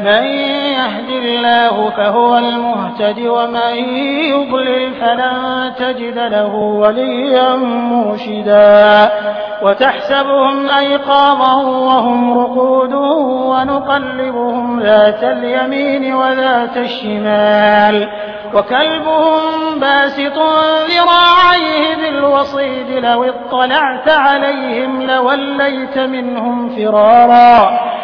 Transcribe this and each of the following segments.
من يهد الله فهو المهتد ومن يضلل فلن تجد له وليا مرشدا. وتحسبهم أيقاظا وهم رقود ونقلبهم ذات اليمين وذات الشمال. وكلبهم باسط ذراعيه بالوصيد لو اطلعت عليهم لوليت منهم فرارا.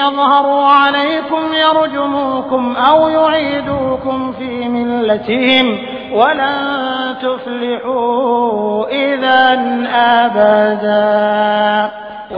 يظهروا عليكم يرجموكم أو يعيدوكم في ملتهم ولن تفلحوا إذا أبدا.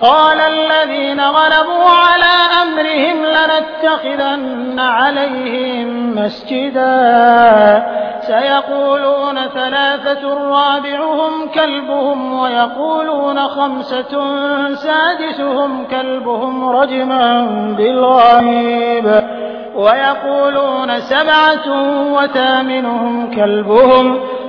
قال الذين غلبوا على أمرهم لنتخذن عليهم مسجدا. سيقولون ثلاثة رابعهم كلبهم ويقولون خمسة سادسهم كلبهم رجما بالغيب. ويقولون سبعة وثامنهم كلبهم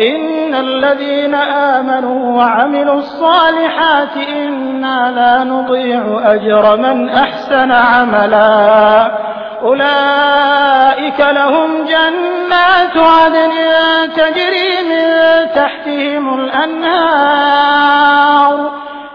إن الذين آمنوا وعملوا الصالحات إنا لا نضيع أجر من أحسن عملا. أولئك لهم جنات عدن تجري من تحتهم الأنهار.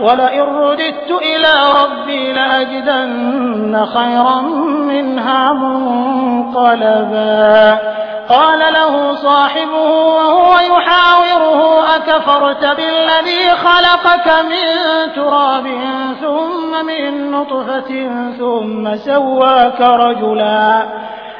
ولئن رددت إلى ربي لأجدن خيرا منها منقلبا قال له صاحبه وهو يحاوره أكفرت بالذي خلقك من تراب ثم من نطفة ثم سواك رجلا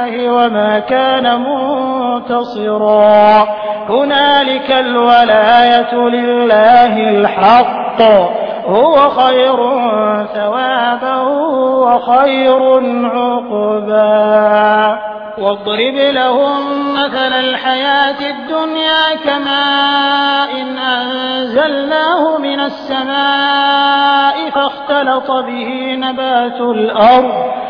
الله وما كان منتصرا. هنالك الولاية لله الحق. هو خير ثوابا وخير عقبا. واضرب لهم مثل الحياة الدنيا كماء إن أنزلناه من السماء فاختلط به نبات الأرض.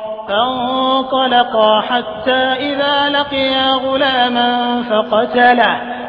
فانطلقا حتى إذا لقيا غلاما فقتله.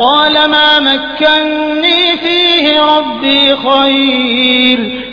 قال ما مكني فيه ربي خير.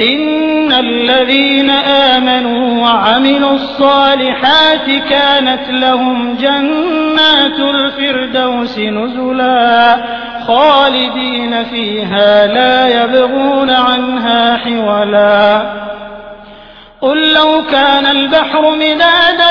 إن الذين آمنوا وعملوا الصالحات كانت لهم جنات الفردوس نزلا خالدين فيها لا يبغون عنها حولا قل لو كان البحر مدادا